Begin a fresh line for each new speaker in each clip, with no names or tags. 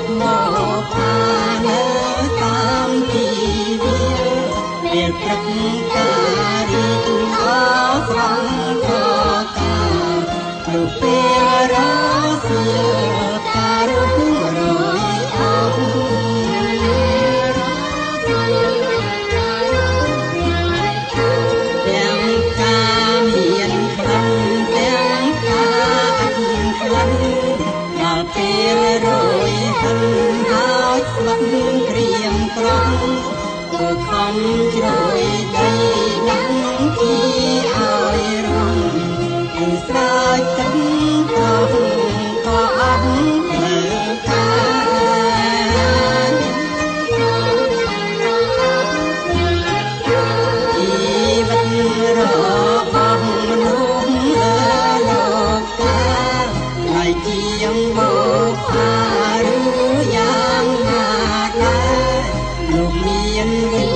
ចមកអានៅតាមទីវាមានព្រឹកការីអស្រងក៏កាលនៅពេល ក្រៀមក្រំទូខំជ្រួយដីដាំទីឲ្យរំពីស្រោចទឹកទៅក៏អត់ធ្វើការជីវិតរបស់មនុស្សលោកកាលជាង Me and you.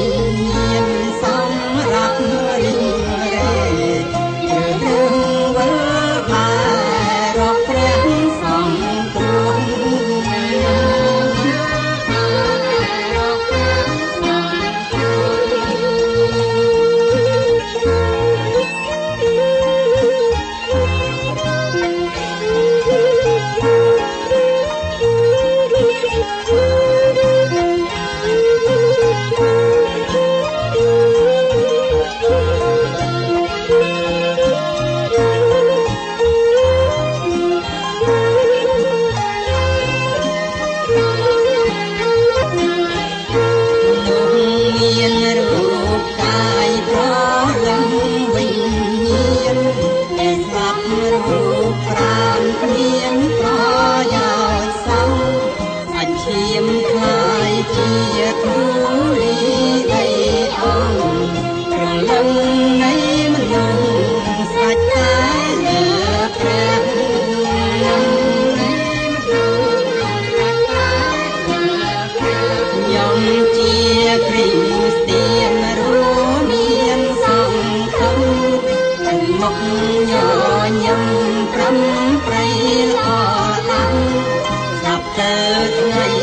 ចឈាមខាយជាគ្រូលីអីអូនព្រលឹងនៃមនុស្សសាច់តែលើព្រះខ្ញុំជាគ្រីស្ទានរូមានសង្ឃឹមមុខញញឹមប្រំប្រៃល្អ Thank you.